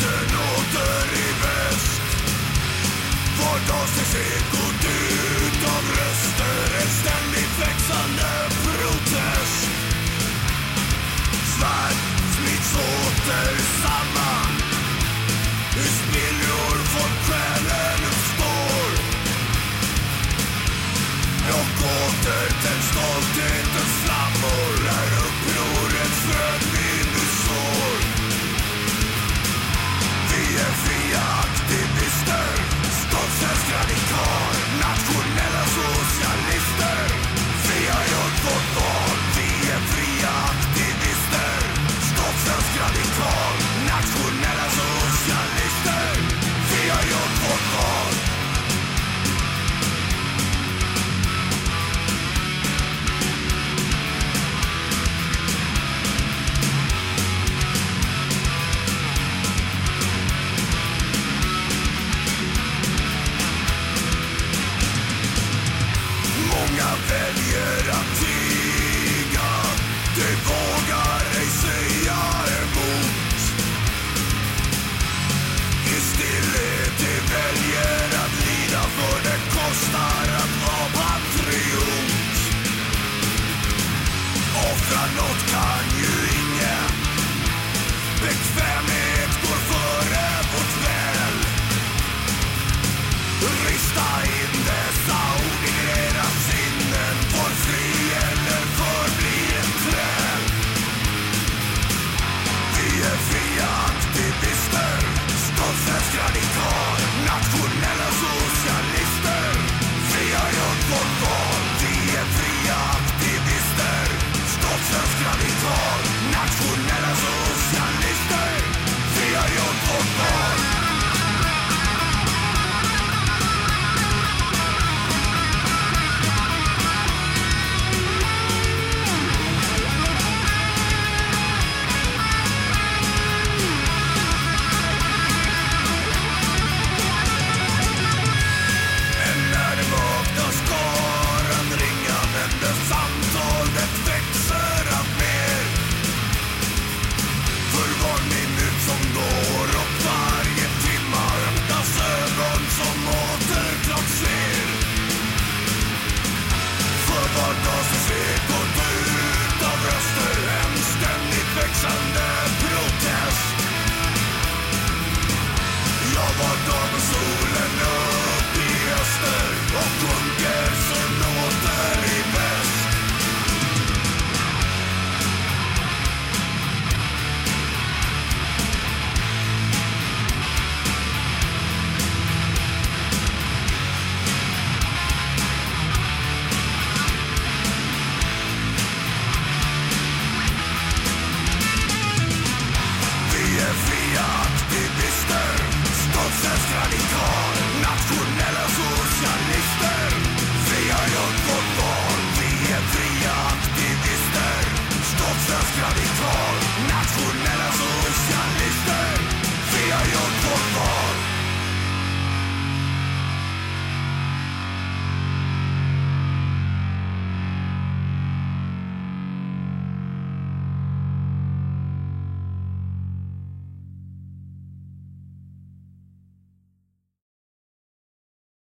Bussen åter i väst. Vår dag ses ekot ut av röster. En ständigt växande protest. Svärd smids åter samman. Ur spillror från själen uppstår. Och åter tänds stolthetens flammor. När upprorets röd Något kan ju ingen Bekvämlighet